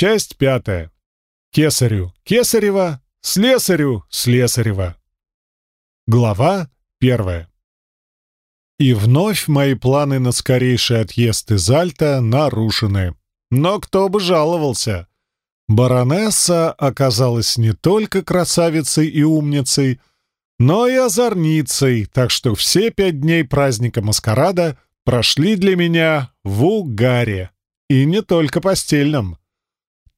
Часть пятая. Кесарю Кесарева, слесарю Слесарева. Глава первая. И вновь мои планы на скорейший отъезд из Альта нарушены. Но кто бы жаловался? Баронесса оказалась не только красавицей и умницей, но и озорницей, так что все пять дней праздника маскарада прошли для меня в угаре. И не только постельном.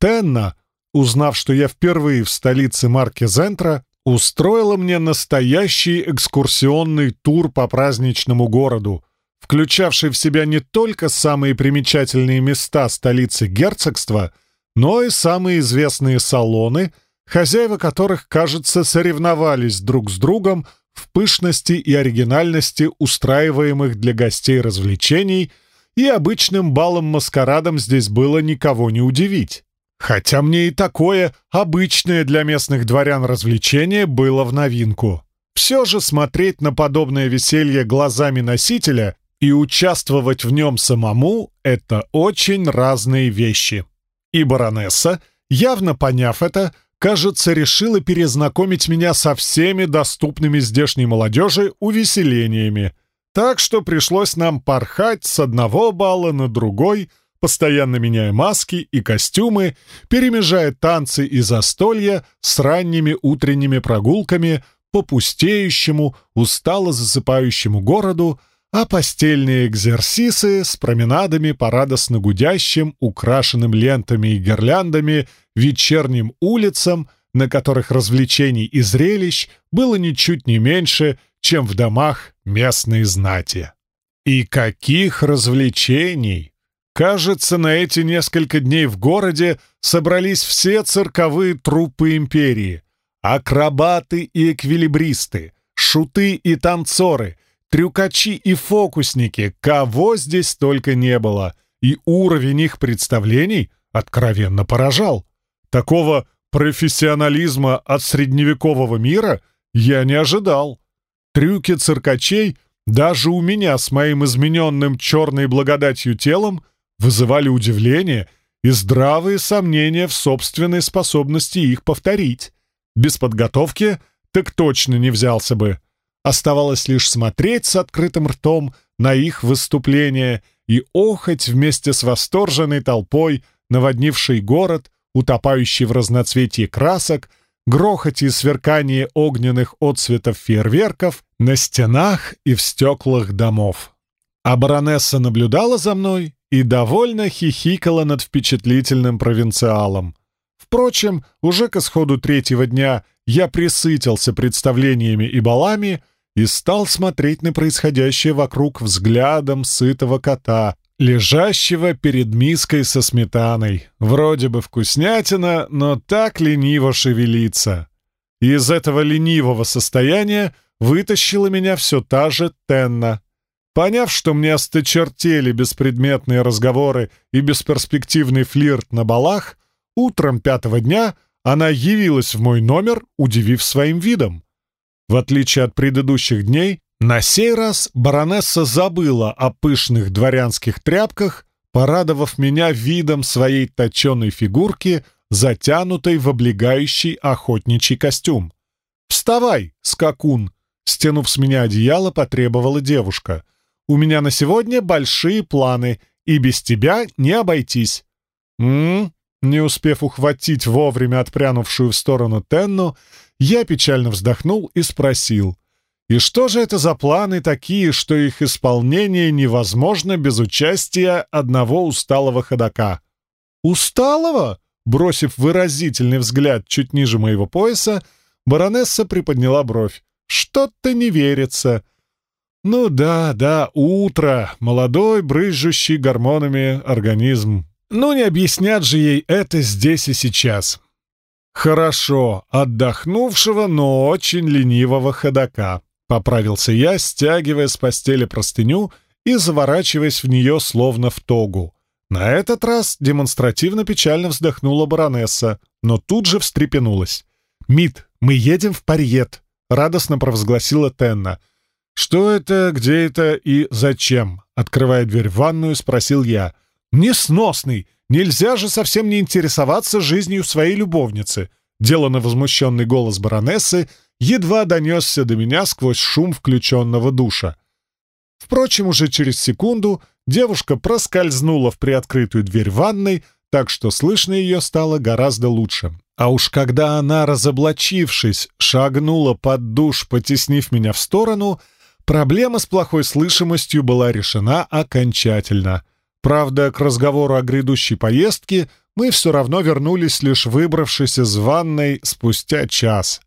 Тенна, узнав, что я впервые в столице марки Зентра, устроила мне настоящий экскурсионный тур по праздничному городу, включавший в себя не только самые примечательные места столицы герцогства, но и самые известные салоны, хозяева которых, кажется, соревновались друг с другом в пышности и оригинальности устраиваемых для гостей развлечений, и обычным балом-маскарадом здесь было никого не удивить. Хотя мне и такое обычное для местных дворян развлечение было в новинку. Все же смотреть на подобное веселье глазами носителя и участвовать в нем самому — это очень разные вещи. И баронесса, явно поняв это, кажется, решила перезнакомить меня со всеми доступными здешней молодежи увеселениями. Так что пришлось нам порхать с одного балла на другой, постоянно меняя маски и костюмы, перемежая танцы и застолья с ранними утренними прогулками по пустеющему, устало засыпающему городу, а постельные экзерсисы с променадами по радостно гудящим, украшенным лентами и гирляндами, вечерним улицам, на которых развлечений и зрелищ было ничуть не меньше, чем в домах местной знати. И каких развлечений! Кажется, на эти несколько дней в городе собрались все цирковые труппы империи. Акробаты и эквилибристы, шуты и танцоры, трюкачи и фокусники, кого здесь только не было. И уровень их представлений откровенно поражал. Такого профессионализма от средневекового мира я не ожидал. Трюки циркачей даже у меня с моим измененным черной благодатью телом вызывали удивление и здравые сомнения в собственной способности их повторить. Без подготовки так точно не взялся бы. Оставалось лишь смотреть с открытым ртом на их выступления и охоть вместе с восторженной толпой, наводнившей город, утопающий в разноцветии красок, грохоте и сверкании огненных отцветов фейерверков на стенах и в стеклах домов. А баронесса наблюдала за мной и довольно хихикала над впечатлительным провинциалом. Впрочем, уже к исходу третьего дня я присытился представлениями и балами и стал смотреть на происходящее вокруг взглядом сытого кота, лежащего перед миской со сметаной. Вроде бы вкуснятина, но так лениво шевелится. из этого ленивого состояния вытащила меня все та же Тенна. Поняв, что мне осточертели беспредметные разговоры и бесперспективный флирт на балах, утром пятого дня она явилась в мой номер, удивив своим видом. В отличие от предыдущих дней, на сей раз баронесса забыла о пышных дворянских тряпках, порадовав меня видом своей точеной фигурки, затянутой в облегающий охотничий костюм. «Вставай, скакун!» Стянув с меня одеяло, потребовала девушка. У меня на сегодня большие планы, и без тебя не обойтись». «М-м-м», не успев ухватить вовремя отпрянувшую в сторону Тенну, я печально вздохнул и спросил. «И что же это за планы такие, что их исполнение невозможно без участия одного усталого ходока?» «Усталого?» Бросив выразительный взгляд чуть ниже моего пояса, баронесса приподняла бровь. «Что-то не верится. Ну да, да, утро, молодой, брызжущий гормонами организм. Ну не объяснят же ей это здесь и сейчас. Хорошо, отдохнувшего, но очень ленивого ходока. Поправился я, стягивая с постели простыню и заворачиваясь в нее словно в тогу. На этот раз демонстративно печально вздохнула баронесса, но тут же встрепенулась. «Мит, мы едем в Парьет», — радостно провозгласила Тенна. «Что это, где это и зачем?» Открывая дверь в ванную, спросил я. Несносный! Нельзя же совсем не интересоваться жизнью своей любовницы!» Делано возмущенный голос баронессы едва донесся до меня сквозь шум включенного душа. Впрочем, уже через секунду девушка проскользнула в приоткрытую дверь ванной, так что слышно ее стало гораздо лучше. А уж когда она, разоблачившись, шагнула под душ, потеснив меня в сторону, проблема с плохой слышимостью была решена окончательно. Правда, к разговору о грядущей поездке мы все равно вернулись, лишь выбравшись из ванной спустя час.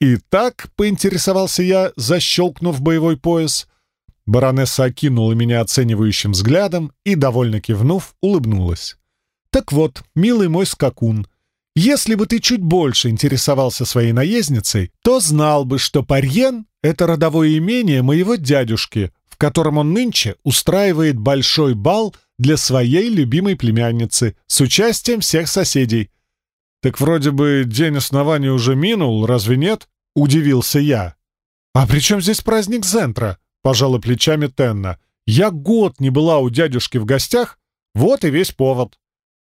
«Итак», — поинтересовался я, защелкнув боевой пояс, баронесса окинула меня оценивающим взглядом и, довольно кивнув, улыбнулась. «Так вот, милый мой скакун, если бы ты чуть больше интересовался своей наездницей, то знал бы, что Парьен — это родовое имение моего дядюшки, в котором он нынче устраивает большой бал для своей любимой племянницы с участием всех соседей. «Так вроде бы день основания уже минул, разве нет?» — удивился я. «А при чем здесь праздник Зентра?» — пожала плечами Тенна. «Я год не была у дядюшки в гостях, вот и весь повод».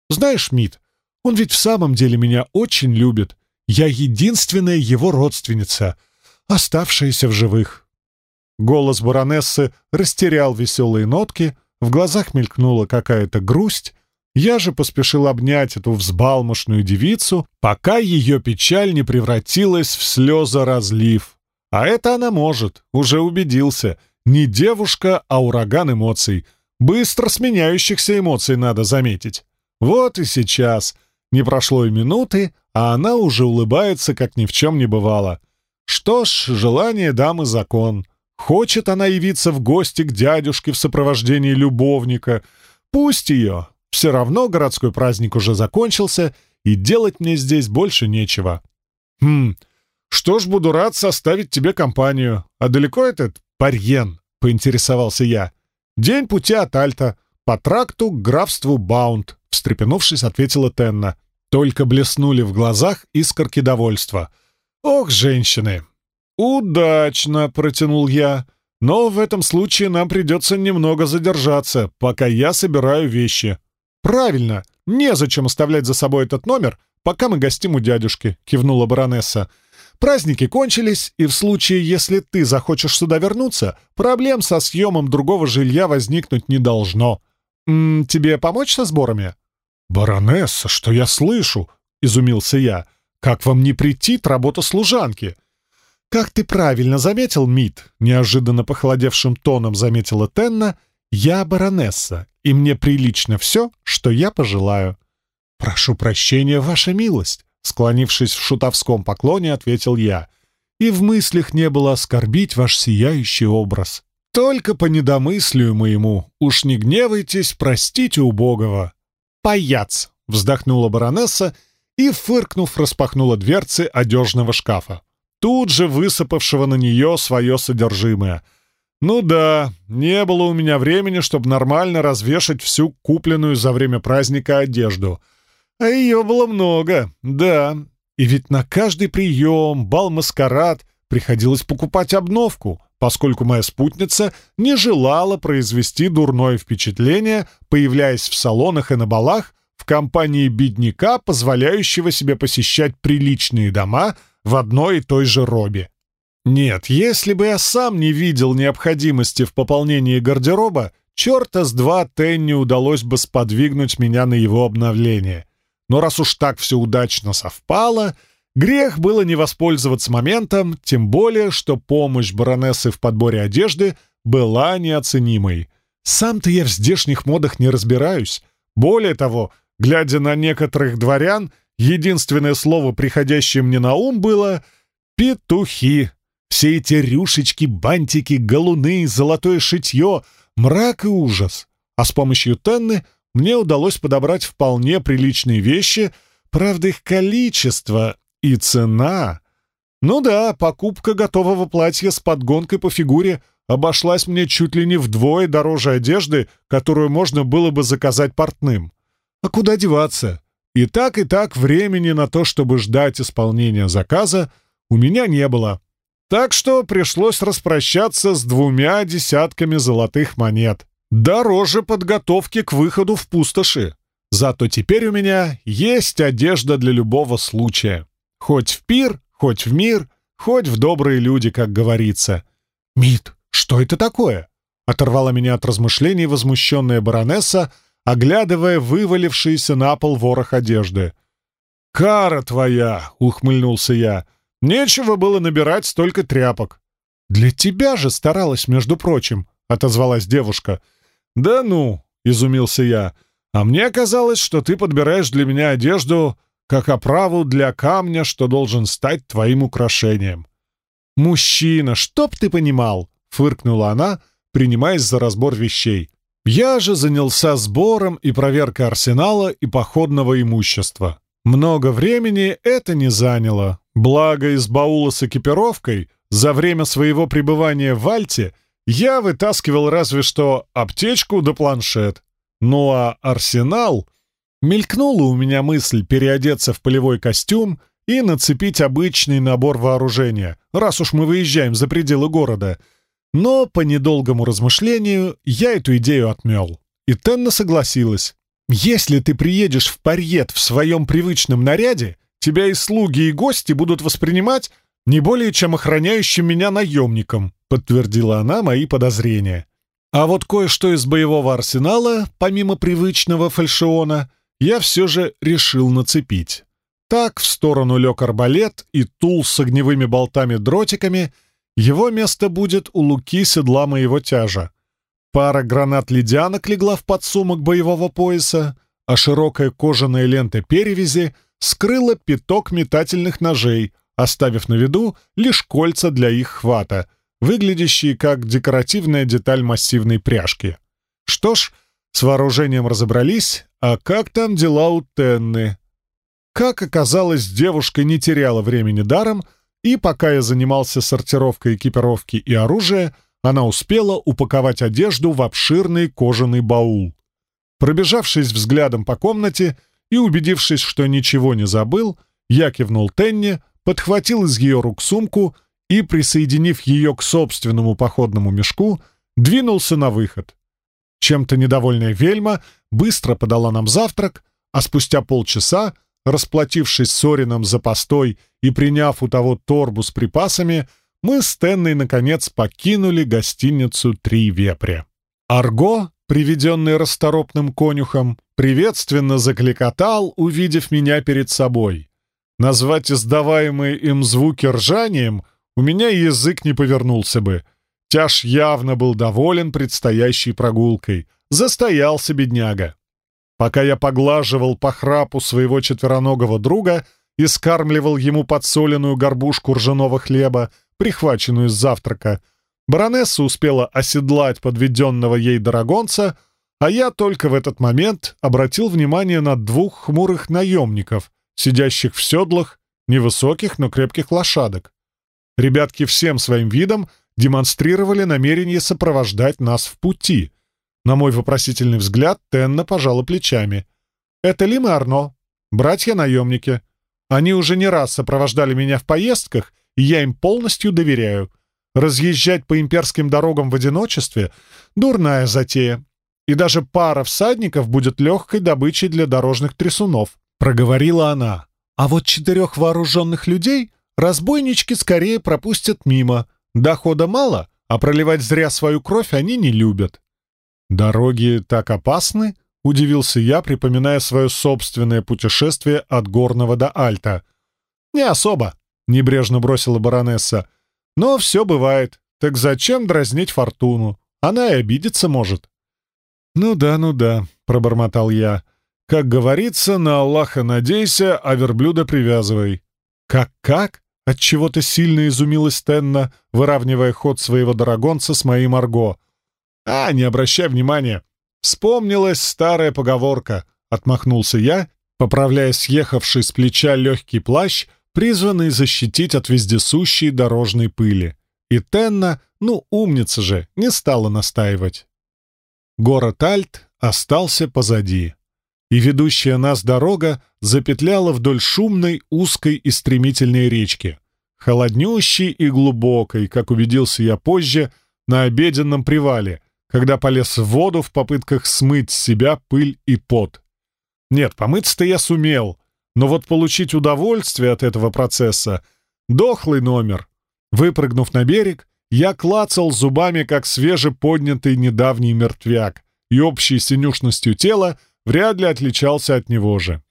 «Знаешь, Мит, он ведь в самом деле меня очень любит. Я единственная его родственница, оставшаяся в живых». Голос баронессы растерял веселые нотки, в глазах мелькнула какая-то грусть, я же поспешил обнять эту взбалмошную девицу, пока ее печаль не превратилась в слезоразлив. А это она может, уже убедился. Не девушка, а ураган эмоций. Быстро сменяющихся эмоций надо заметить. Вот и сейчас. Не прошло и минуты, а она уже улыбается, как ни в чем не бывало. Что ж, желание дамы закон. Хочет она явиться в гости к дядюшке в сопровождении любовника. Пусть ее, все равно городской праздник уже закончился, и делать мне здесь больше нечего. Хм, что ж, буду рад составить тебе компанию. А далеко этот Парьен? — поинтересовался я. День пути от Альта, по тракту к графству Баунд, — встрепенувшись, ответила Тенна. Только блеснули в глазах искорки довольства. Ох, женщины! Удачно, — протянул я. Но в этом случае нам придется немного задержаться, пока я собираю вещи. «Правильно! Незачем оставлять за собой этот номер, пока мы гостим у дядюшки», — кивнула баронесса. «Праздники кончились, и в случае, если ты захочешь сюда вернуться, проблем со съемом другого жилья возникнуть не должно. М -м, тебе помочь со сборами?» «Баронесса, что я слышу?» — изумился я. «Как вам не прийти работа служанки?» «Как ты правильно заметил, Мит», — неожиданно похолодевшим тоном заметила Тенна, «я баронесса, и мне прилично все, что я пожелаю». «Прошу прощения, ваша милость», — склонившись в шутовском поклоне, ответил я. «И в мыслях не было оскорбить ваш сияющий образ. Только по недомыслию моему, уж не гневайтесь, простите убогого». «Паяц!» — вздохнула баронесса и, фыркнув, распахнула дверцы одежного шкафа, тут же высыпавшего на нее свое содержимое — ну да, не было у меня времени, чтобы нормально развешать всю купленную за время праздника одежду. А ее было много, да. И ведь на каждый прием, бал-маскарад приходилось покупать обновку, поскольку моя спутница не желала произвести дурное впечатление, появляясь в салонах и на балах в компании бедняка, позволяющего себе посещать приличные дома в одной и той же робе. Нет, если бы я сам не видел необходимости в пополнении гардероба, черта с два Тенни удалось бы сподвигнуть меня на его обновление. Но раз уж так все удачно совпало, грех было не воспользоваться моментом, тем более, что помощь баронессы в подборе одежды была неоценимой. Сам-то я в здешних модах не разбираюсь. Более того, глядя на некоторых дворян, единственное слово, приходящее мне на ум, было «петухи». Все эти рюшечки, бантики, галуны, золотое шитье — мрак и ужас. А с помощью Тенны мне удалось подобрать вполне приличные вещи, правда, их количество и цена. Ну да, покупка готового платья с подгонкой по фигуре обошлась мне чуть ли не вдвое дороже одежды, которую можно было бы заказать портным. А куда деваться? И так, и так времени на то, чтобы ждать исполнения заказа, у меня не было. Так что пришлось распрощаться с двумя десятками золотых монет. дороже подготовки к выходу в пустоши. Зато теперь у меня есть одежда для любого случая. Хоть в пир, хоть в мир, хоть в добрые люди, как говорится. «Мит, что это такое?» — оторвала меня от размышлений возмущенная баронесса, оглядывая вывалившийся на пол ворох одежды. «Кара твоя!» — ухмыльнулся я. «Нечего было набирать столько тряпок». «Для тебя же старалась, между прочим», — отозвалась девушка. «Да ну!» — изумился я. «А мне казалось, что ты подбираешь для меня одежду как оправу для камня, что должен стать твоим украшением». «Мужчина, чтоб ты понимал!» — фыркнула она, принимаясь за разбор вещей. «Я же занялся сбором и проверкой арсенала и походного имущества. Много времени это не заняло. Благо, из баула с экипировкой за время своего пребывания в Альте я вытаскивал разве что аптечку да планшет. Ну а арсенал... Мелькнула у меня мысль переодеться в полевой костюм и нацепить обычный набор вооружения, раз уж мы выезжаем за пределы города. Но по недолгому размышлению я эту идею отмел. И Тенна согласилась. «Если ты приедешь в Парьет в своем привычном наряде, тебя и слуги, и гости будут воспринимать не более чем охраняющим меня наемником», подтвердила она мои подозрения. А вот кое-что из боевого арсенала, помимо привычного фальшиона, я все же решил нацепить. Так в сторону лег арбалет и тул с огневыми болтами-дротиками, его место будет у луки седла моего тяжа. Пара гранат-ледянок легла в подсумок боевого пояса, а широкая кожаная лента перевязи скрыла пяток метательных ножей, оставив на виду лишь кольца для их хвата, выглядящие как декоративная деталь массивной пряжки. Что ж, с вооружением разобрались, а как там дела у Тенны? Как оказалось, девушка не теряла времени даром, и пока я занимался сортировкой экипировки и оружия, она успела упаковать одежду в обширный кожаный баул. Пробежавшись взглядом по комнате и убедившись, что ничего не забыл, я кивнул Тенне, подхватил из ее рук сумку и, присоединив ее к собственному походному мешку, двинулся на выход. Чем-то недовольная вельма быстро подала нам завтрак, а спустя полчаса, расплатившись с Орином за постой и приняв у того торбу с припасами, мы с Тенной, наконец, покинули гостиницу «Три вепря». Арго, приведенный расторопным конюхом, приветственно закликотал, увидев меня перед собой. Назвать издаваемые им звуки ржанием у меня язык не повернулся бы — Тяж явно был доволен предстоящей прогулкой. Застоялся бедняга. Пока я поглаживал по храпу своего четвероногого друга и скармливал ему подсоленную горбушку ржаного хлеба, прихваченную с завтрака, баронесса успела оседлать подведенного ей дорогонца, а я только в этот момент обратил внимание на двух хмурых наемников, сидящих в седлах, невысоких, но крепких лошадок. Ребятки всем своим видом демонстрировали намерение сопровождать нас в пути. На мой вопросительный взгляд Тенна пожала плечами. «Это Лим и Арно, братья-наемники. Они уже не раз сопровождали меня в поездках, и я им полностью доверяю. Разъезжать по имперским дорогам в одиночестве — дурная затея. И даже пара всадников будет легкой добычей для дорожных трясунов», — проговорила она. «А вот четырех вооруженных людей разбойнички скорее пропустят мимо, Дохода мало, а проливать зря свою кровь они не любят. «Дороги так опасны?» — удивился я, припоминая свое собственное путешествие от Горного до Альта. «Не особо», — небрежно бросила баронесса. «Но все бывает. Так зачем дразнить фортуну? Она и обидеться может». «Ну да, ну да», — пробормотал я. «Как говорится, на Аллаха надейся, а верблюда привязывай». «Как-как?» Отчего-то сильно изумилась Тенна, выравнивая ход своего дорогонца с моим арго. «А, не обращай внимания. Вспомнилась старая поговорка», — отмахнулся я, поправляя съехавший с плеча легкий плащ, призванный защитить от вездесущей дорожной пыли. И Тенна, ну, умница же, не стала настаивать. Город Альт остался позади, и ведущая нас дорога запетляла вдоль шумной, узкой и стремительной речки, холоднющей и глубокой, как убедился я позже, на обеденном привале, когда полез в воду в попытках смыть с себя пыль и пот. Нет, помыться-то я сумел, но вот получить удовольствие от этого процесса — дохлый номер. Выпрыгнув на берег, я клацал зубами, как свежеподнятый недавний мертвяк, и общей синюшностью тела вряд ли отличался от него же.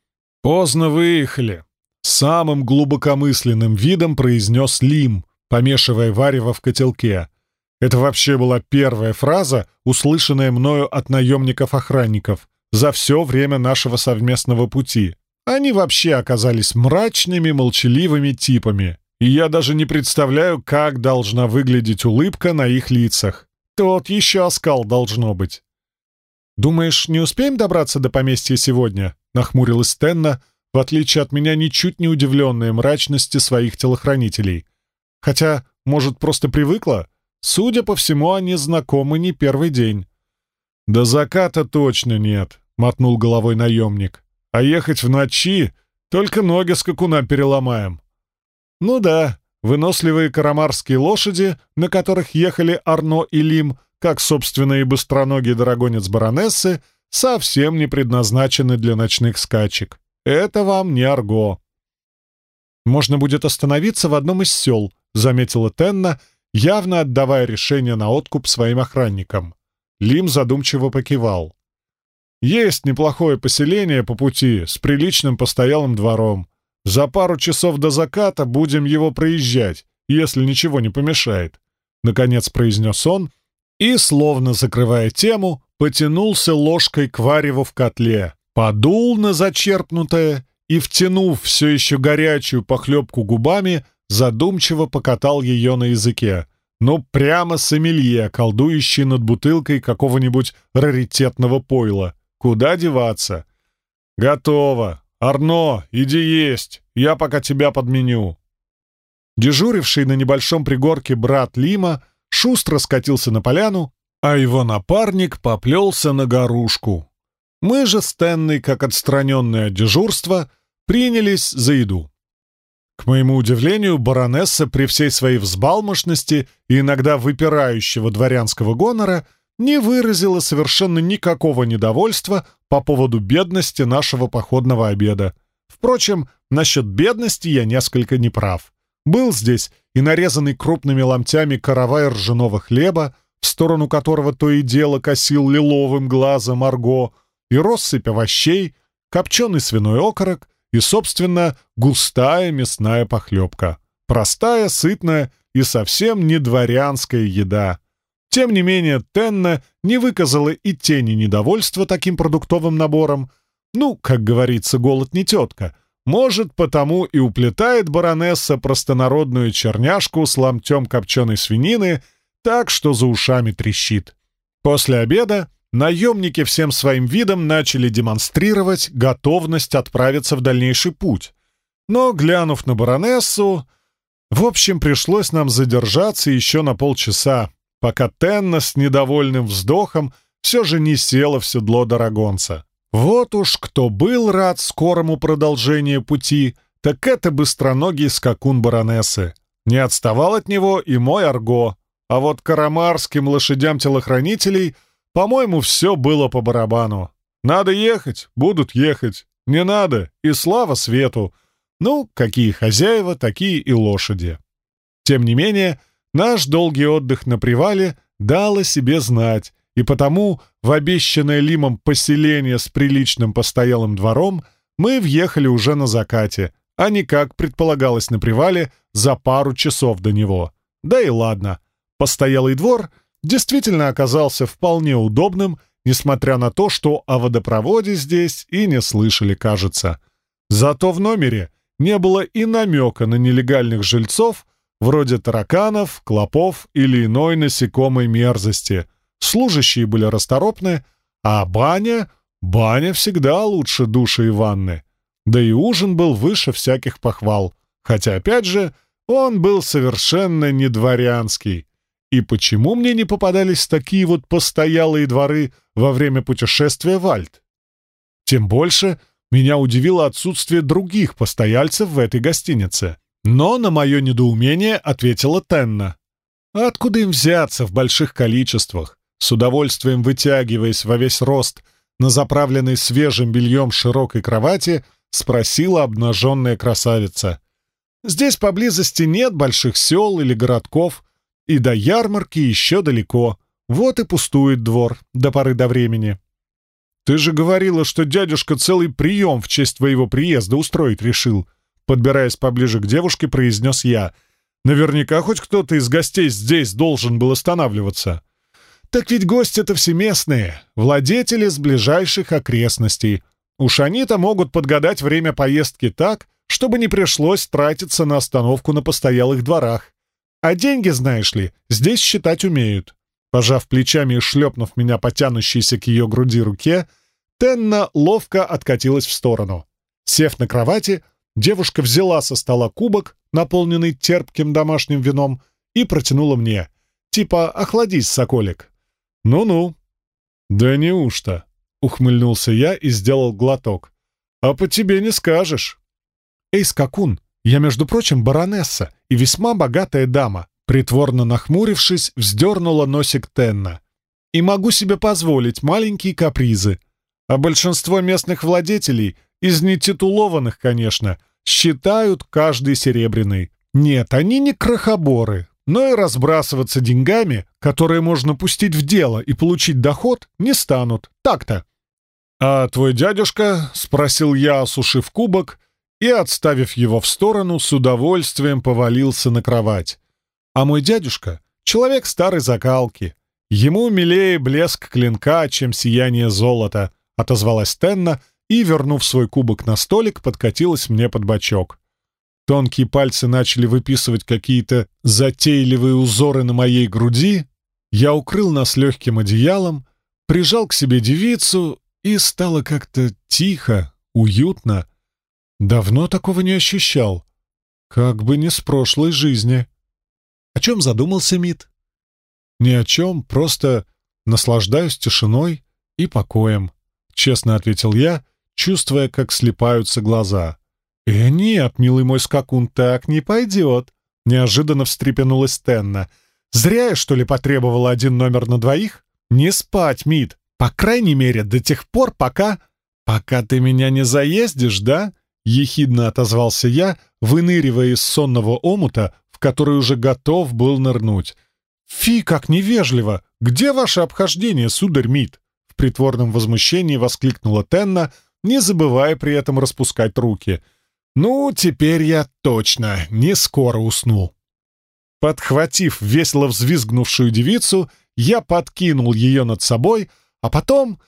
«Поздно выехали», — самым глубокомысленным видом произнес Лим, помешивая варево в котелке. Это вообще была первая фраза, услышанная мною от наемников-охранников за все время нашего совместного пути. Они вообще оказались мрачными, молчаливыми типами, и я даже не представляю, как должна выглядеть улыбка на их лицах. Тот еще оскал должно быть. «Думаешь, не успеем добраться до поместья сегодня?» — нахмурилась Стенна, в отличие от меня ничуть не удивленная мрачности своих телохранителей. Хотя, может, просто привыкла? Судя по всему, они знакомы не первый день. «До заката точно нет», — мотнул головой наемник. «А ехать в ночи только ноги скакуна переломаем». «Ну да, выносливые карамарские лошади, на которых ехали Арно и Лим, как, собственно, и быстроногий драгонец баронессы, совсем не предназначены для ночных скачек. Это вам не арго. «Можно будет остановиться в одном из сел», — заметила Тенна, явно отдавая решение на откуп своим охранникам. Лим задумчиво покивал. «Есть неплохое поселение по пути, с приличным постоялым двором. За пару часов до заката будем его проезжать, если ничего не помешает», — наконец произнес он, — и, словно закрывая тему, потянулся ложкой к вареву в котле, подул на зачерпнутое и, втянув все еще горячую похлебку губами, задумчиво покатал ее на языке. Ну, прямо сомелье, колдующий над бутылкой какого-нибудь раритетного пойла. Куда деваться? «Готово! Арно, иди есть! Я пока тебя подменю!» Дежуривший на небольшом пригорке брат Лима — шустро скатился на поляну, а его напарник поплелся на горушку. Мы же с Тенной, как отстраненное дежурство, принялись за еду. К моему удивлению, баронесса при всей своей взбалмошности и иногда выпирающего дворянского гонора не выразила совершенно никакого недовольства по поводу бедности нашего походного обеда. Впрочем, насчет бедности я несколько неправ. Был здесь и нарезанный крупными ломтями каравай ржаного хлеба, в сторону которого то и дело косил лиловым глазом Арго, и россыпь овощей, копченый свиной окорок и, собственно, густая мясная похлебка. Простая, сытная и совсем не дворянская еда. Тем не менее, Тенна не выказала и тени недовольства таким продуктовым набором. Ну, как говорится, голод не тетка — может, потому и уплетает баронесса простонародную черняшку с ломтем копченой свинины, так что за ушами трещит. После обеда наемники всем своим видом начали демонстрировать готовность отправиться в дальнейший путь. Но, глянув на баронессу, в общем, пришлось нам задержаться еще на полчаса, пока Тенна с недовольным вздохом все же не села в седло Дорогонца. Вот уж кто был рад скорому продолжению пути, так это быстроногий скакун баронессы. Не отставал от него и мой Арго, а вот карамарским лошадям телохранителей, по-моему, все было по барабану. Надо ехать, будут ехать. Не надо, и слава свету. Ну, какие хозяева, такие и лошади. Тем не менее, наш долгий отдых на привале дал о себе знать, и потому в обещанное Лимом поселение с приличным постоялым двором мы въехали уже на закате, а не, как предполагалось на привале, за пару часов до него. Да и ладно. Постоялый двор действительно оказался вполне удобным, несмотря на то, что о водопроводе здесь и не слышали, кажется. Зато в номере не было и намека на нелегальных жильцов, вроде тараканов, клопов или иной насекомой мерзости — служащие были расторопны, а баня... Баня всегда лучше души и ванны. Да и ужин был выше всяких похвал. Хотя, опять же, он был совершенно не дворянский. И почему мне не попадались такие вот постоялые дворы во время путешествия в Альт? Тем больше меня удивило отсутствие других постояльцев в этой гостинице. Но на мое недоумение ответила Тенна. Откуда им взяться в больших количествах? С удовольствием вытягиваясь во весь рост на заправленной свежим бельем широкой кровати, спросила обнаженная красавица. «Здесь поблизости нет больших сел или городков, и до ярмарки еще далеко. Вот и пустует двор до поры до времени». «Ты же говорила, что дядюшка целый прием в честь твоего приезда устроить решил», подбираясь поближе к девушке, произнес я. «Наверняка хоть кто-то из гостей здесь должен был останавливаться». «Так ведь гости-то всеместные, владетели с ближайших окрестностей. Уж они-то могут подгадать время поездки так, чтобы не пришлось тратиться на остановку на постоялых дворах. А деньги, знаешь ли, здесь считать умеют». Пожав плечами и шлепнув меня по тянущейся к ее груди руке, Тенна ловко откатилась в сторону. Сев на кровати, девушка взяла со стола кубок, наполненный терпким домашним вином, и протянула мне. Типа «Охладись, соколик». «Ну-ну». «Да неужто?» — ухмыльнулся я и сделал глоток. «А по тебе не скажешь». «Эй, скакун, я, между прочим, баронесса и весьма богатая дама. Притворно нахмурившись, вздернула носик Тенна. «И могу себе позволить маленькие капризы. А большинство местных владетелей, из нетитулованных, конечно, считают каждый серебряный. Нет, они не крохоборы, но и разбрасываться деньгами, которые можно пустить в дело и получить доход, не станут. Так-то». «А твой дядюшка?» — спросил я, осушив кубок, и, отставив его в сторону, с удовольствием повалился на кровать. А мой дядюшка — человек старой закалки. Ему милее блеск клинка, чем сияние золота, — отозвалась Тенна и, вернув свой кубок на столик, подкатилась мне под бочок. Тонкие пальцы начали выписывать какие-то затейливые узоры на моей груди. Я укрыл нас легким одеялом, прижал к себе девицу, и стало как-то тихо, уютно. Давно такого не ощущал. Как бы не с прошлой жизни. О чем задумался Мит? Ни о чем, просто наслаждаюсь тишиной и покоем, честно ответил я, чувствуя, как слепаются глаза. «Э, нет, милый мой скакун, так не пойдет!» Неожиданно встрепенулась Тенна. «Зря я, что ли, потребовала один номер на двоих? Не спать, Мит! По крайней мере, до тех пор, пока... Пока ты меня не заездишь, да?» Ехидно отозвался я, выныривая из сонного омута, в который уже готов был нырнуть. «Фи, как невежливо! Где ваше обхождение, сударь Мид?» В притворном возмущении воскликнула Тенна, не забывая при этом распускать руки. «Ну, теперь я точно не скоро усну». Подхватив весело взвизгнувшую девицу, я подкинул ее над собой, а потом...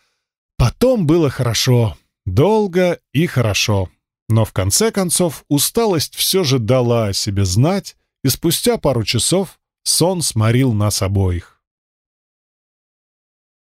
Потом было хорошо. Долго и хорошо. Но в конце концов усталость все же дала о себе знать, и спустя пару часов сон сморил нас обоих.